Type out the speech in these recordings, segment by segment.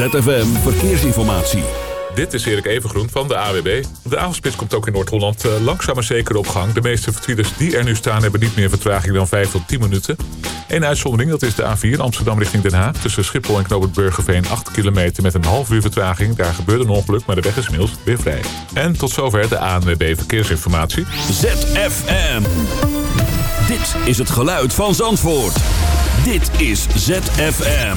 ZFM Verkeersinformatie. Dit is Erik Evengroen van de AWB. De avondspits komt ook in Noord-Holland eh, langzaam maar zeker op gang. De meeste files die er nu staan hebben niet meer vertraging dan 5 tot 10 minuten. Eén uitzondering, dat is de A4 Amsterdam richting Den Haag. Tussen Schiphol en Knoopend 8 kilometer met een half uur vertraging. Daar gebeurde een ongeluk, maar de weg is inmiddels weer vrij. En tot zover de ANWB Verkeersinformatie. ZFM. Dit is het geluid van Zandvoort. Dit is ZFM.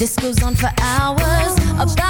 This goes on for hours. About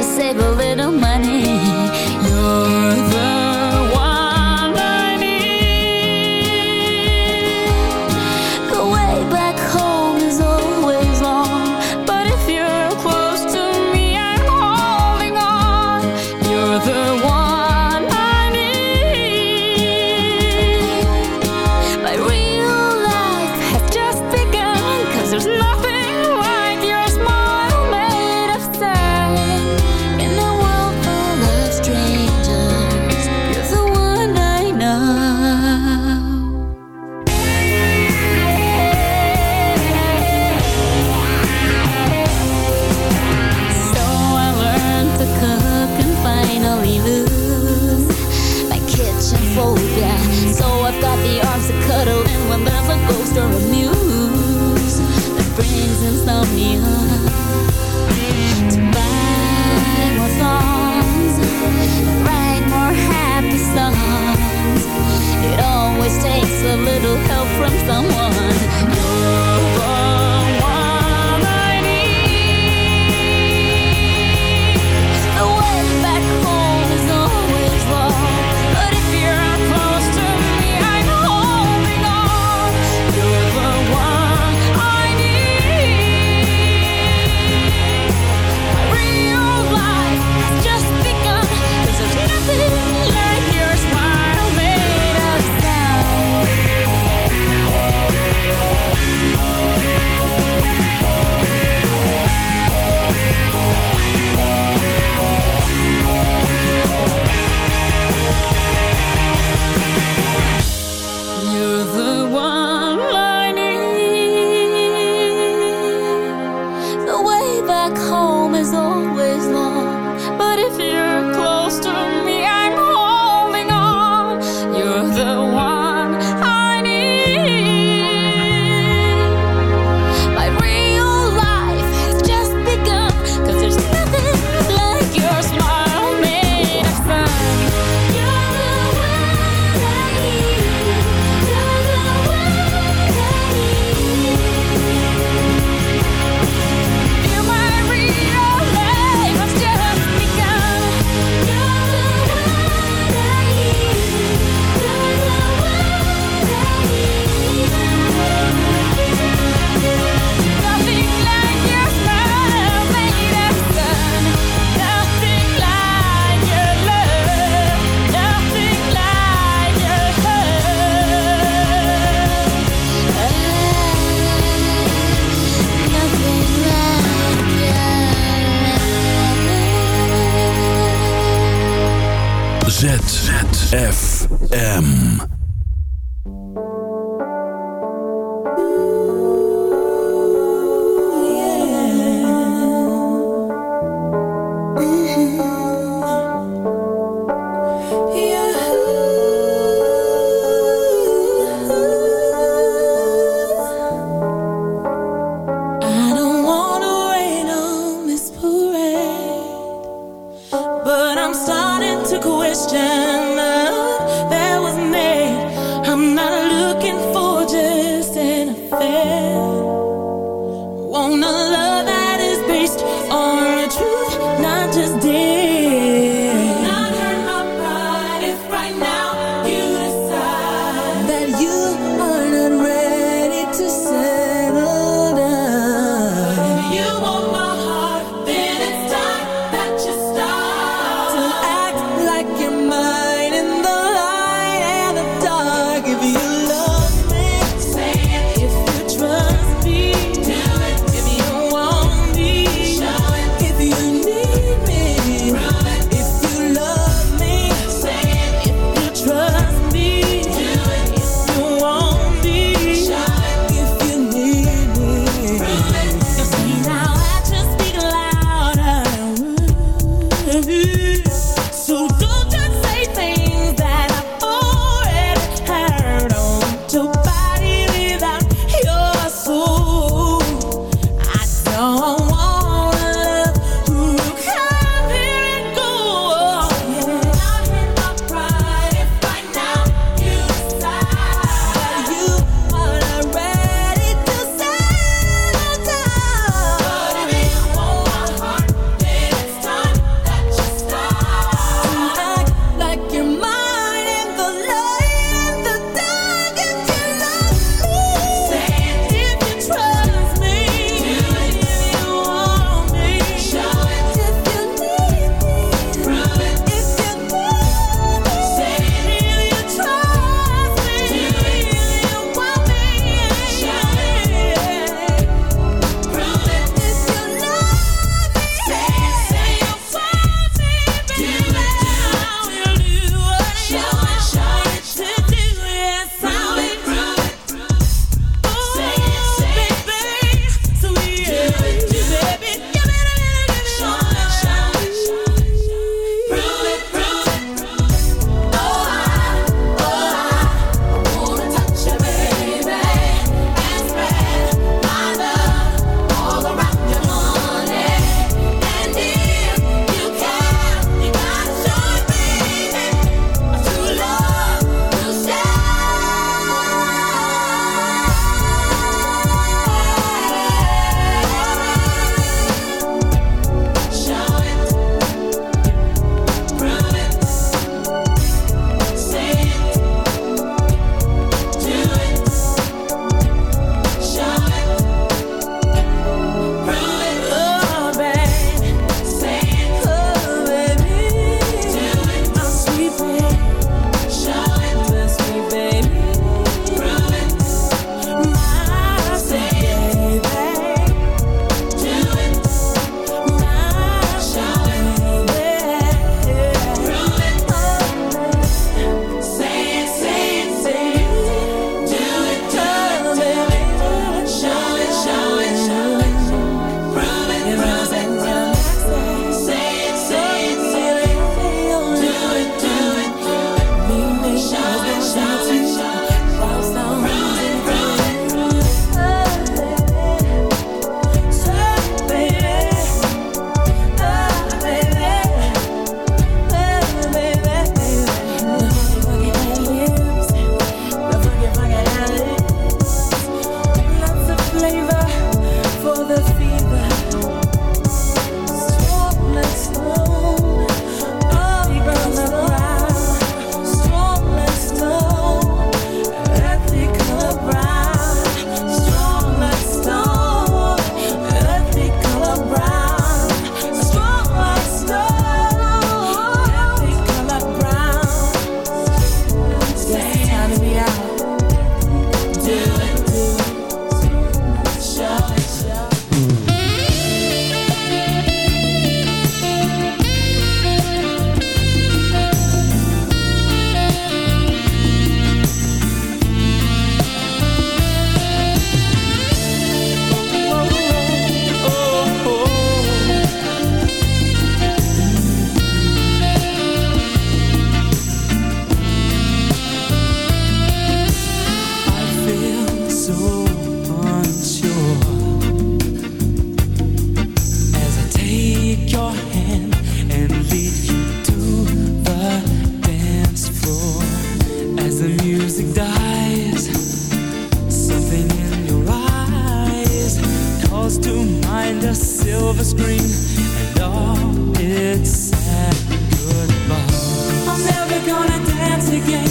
again.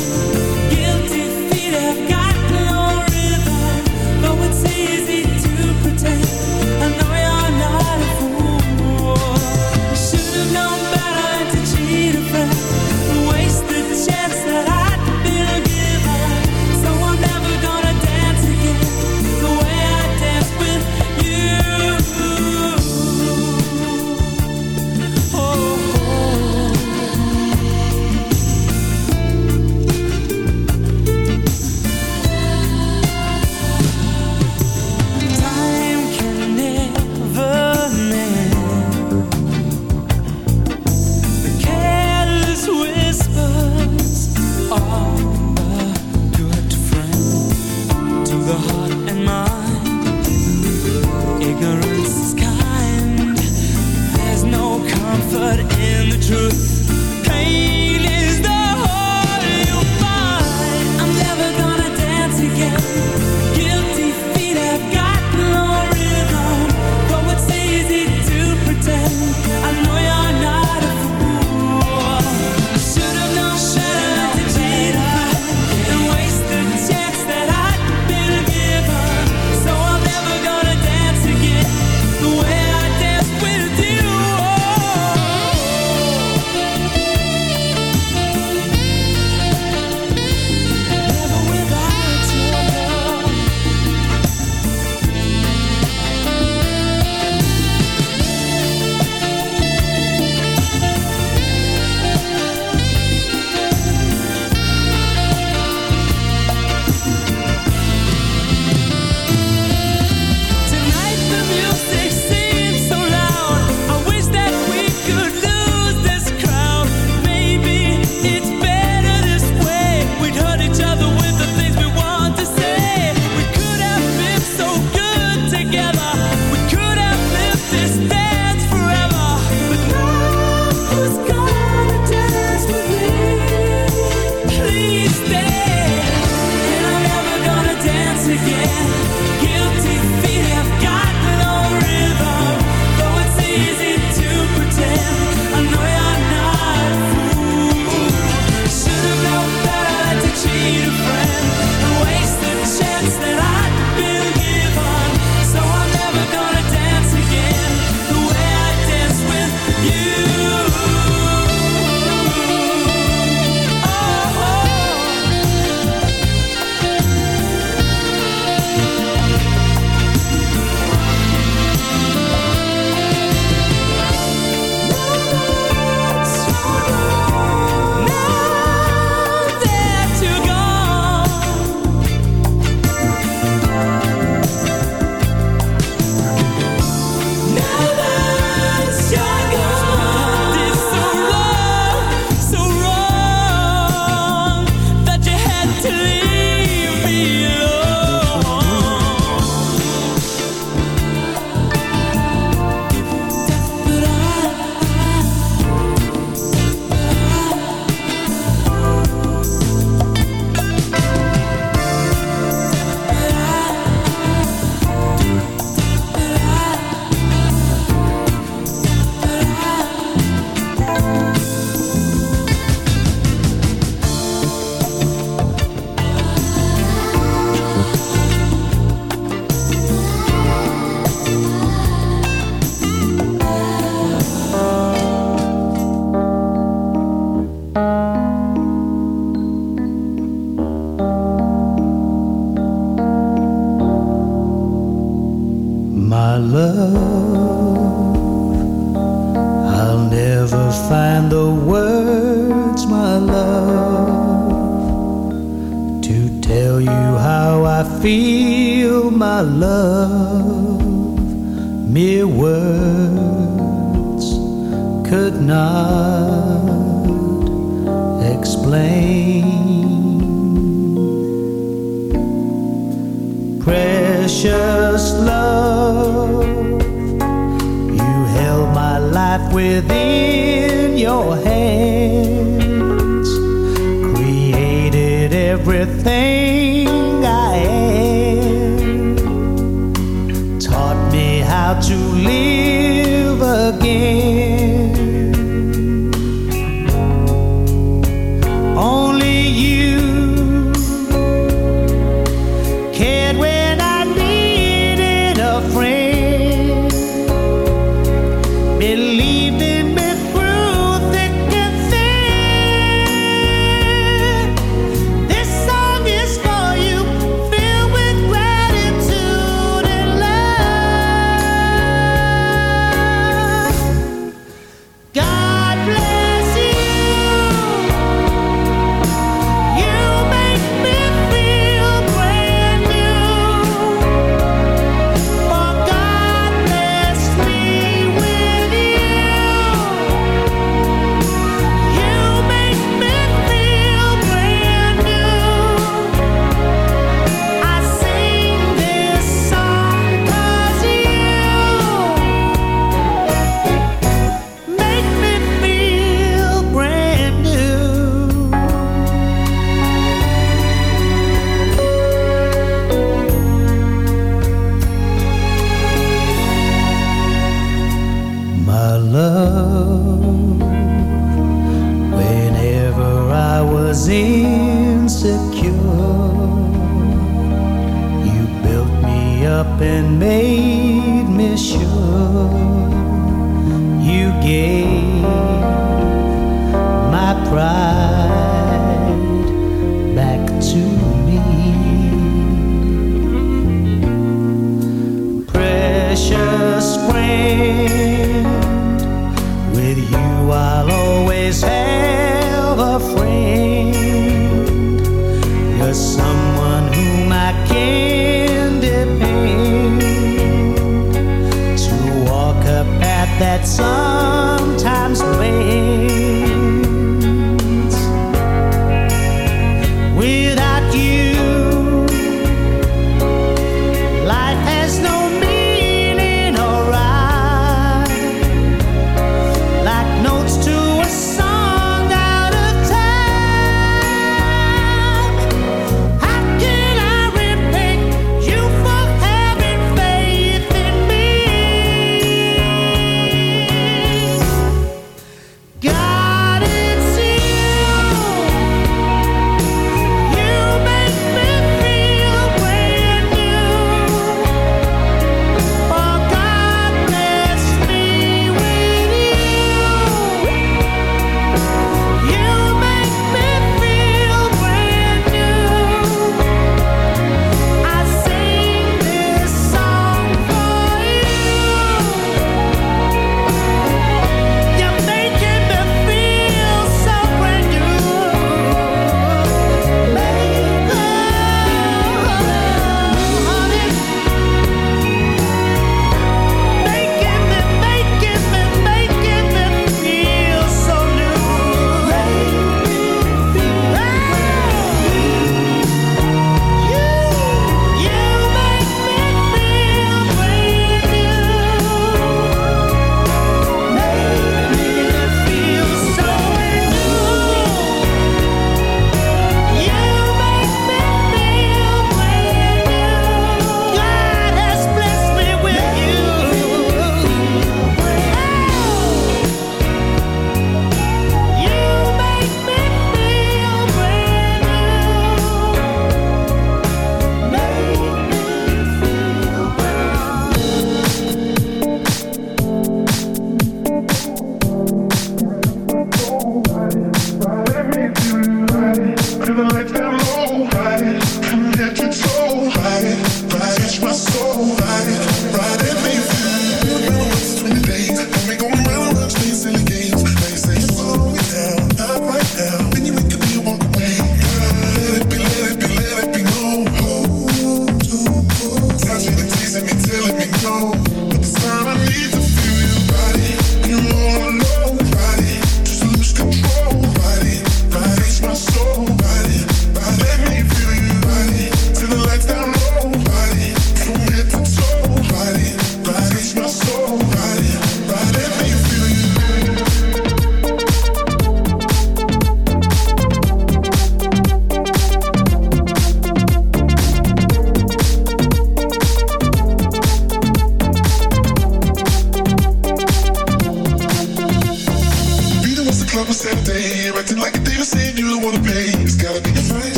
Teasing me, no. But this time I need to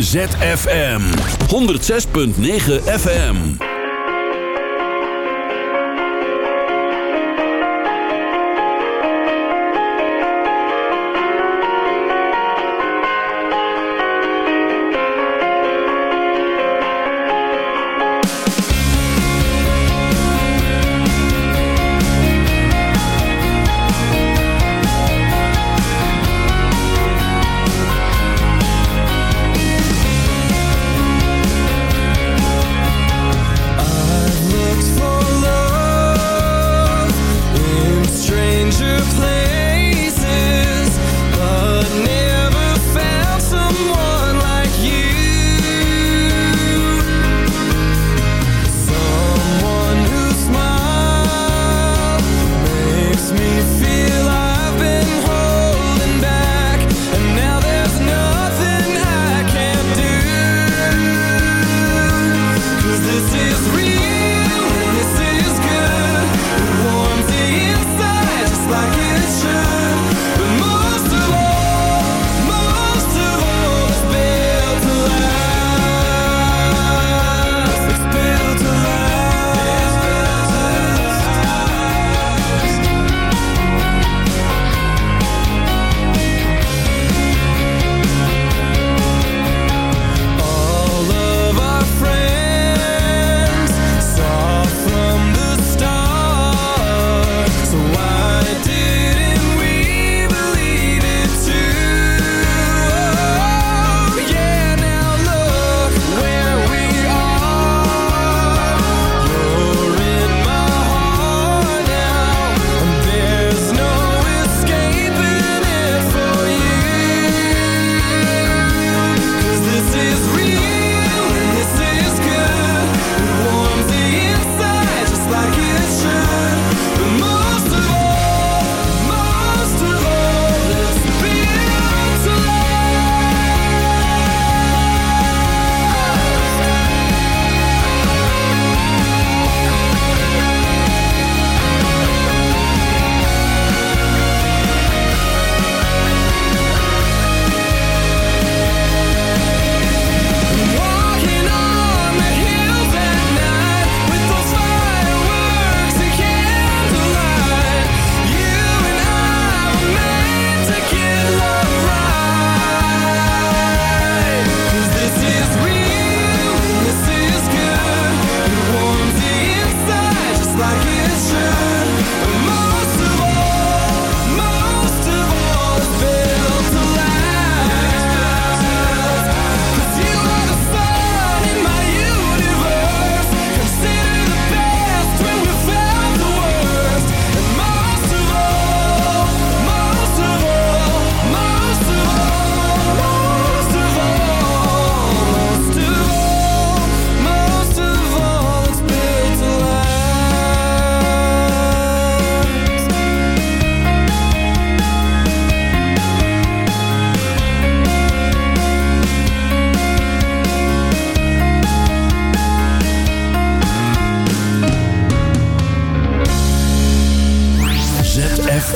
ZFM 106.9 FM.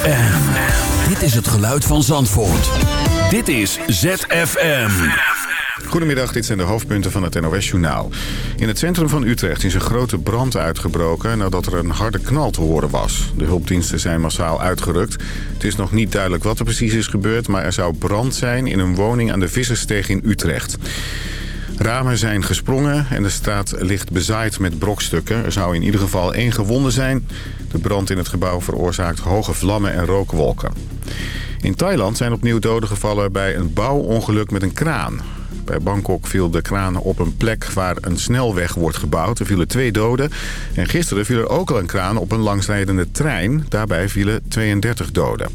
ZFM. Dit is het geluid van Zandvoort. Dit is ZFM. Goedemiddag, dit zijn de hoofdpunten van het NOS-journaal. In het centrum van Utrecht is een grote brand uitgebroken nadat er een harde knal te horen was. De hulpdiensten zijn massaal uitgerukt. Het is nog niet duidelijk wat er precies is gebeurd, maar er zou brand zijn in een woning aan de Visserssteeg in Utrecht. Ramen zijn gesprongen en de straat ligt bezaaid met brokstukken. Er zou in ieder geval één gewonde zijn. De brand in het gebouw veroorzaakt hoge vlammen en rookwolken. In Thailand zijn opnieuw doden gevallen bij een bouwongeluk met een kraan. Bij Bangkok viel de kraan op een plek waar een snelweg wordt gebouwd. Er vielen twee doden. En gisteren viel er ook al een kraan op een langsrijdende trein. Daarbij vielen 32 doden.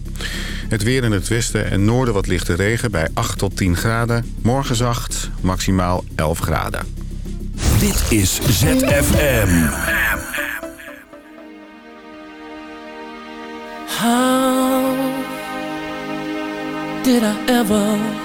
Het weer in het westen en noorden wat lichte regen bij 8 tot 10 graden. Morgen zacht, maximaal 11 graden. Dit is ZFM. How did I ever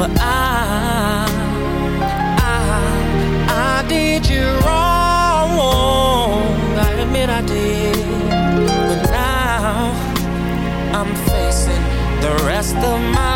but I. I did you wrong. I admit I did. But now I'm facing the rest of my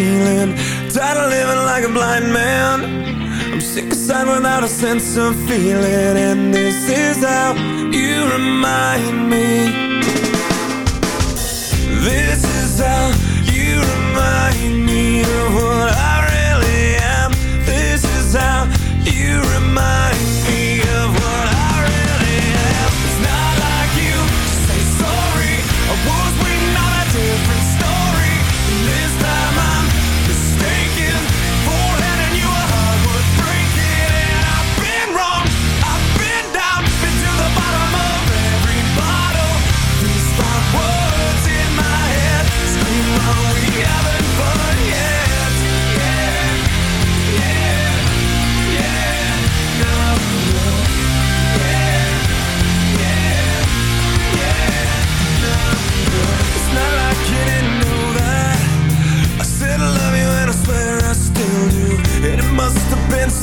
stealing. Tired of living like a blind man. I'm sick aside without a sense of feeling. And this is how you remind me. This is how you remind me of what I really am. This is how you remind me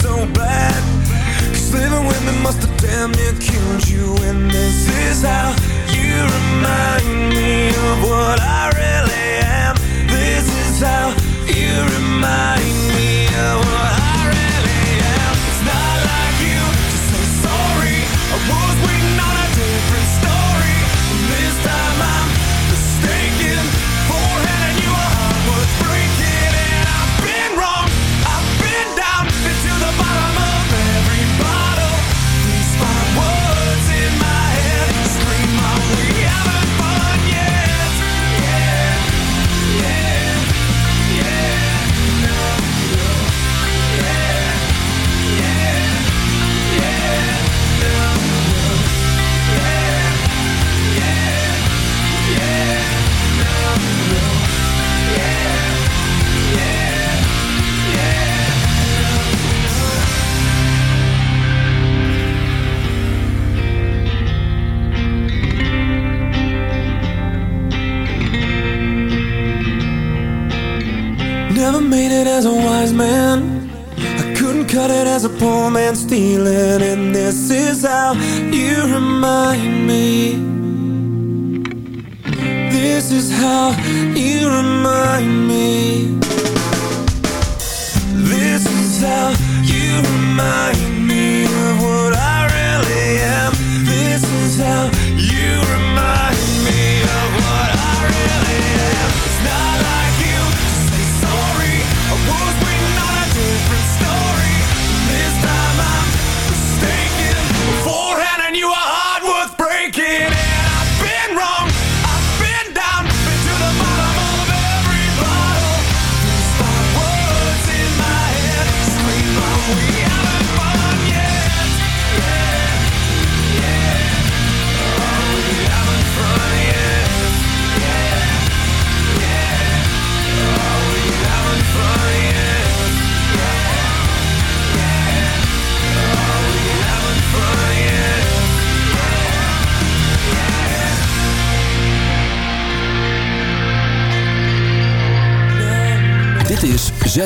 so bad. Cause living with me must have damn near killed you. And this is how you remind me of what I really am. This is how you remind me stealing and this is how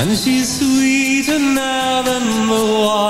And she's sweeter now than the wine.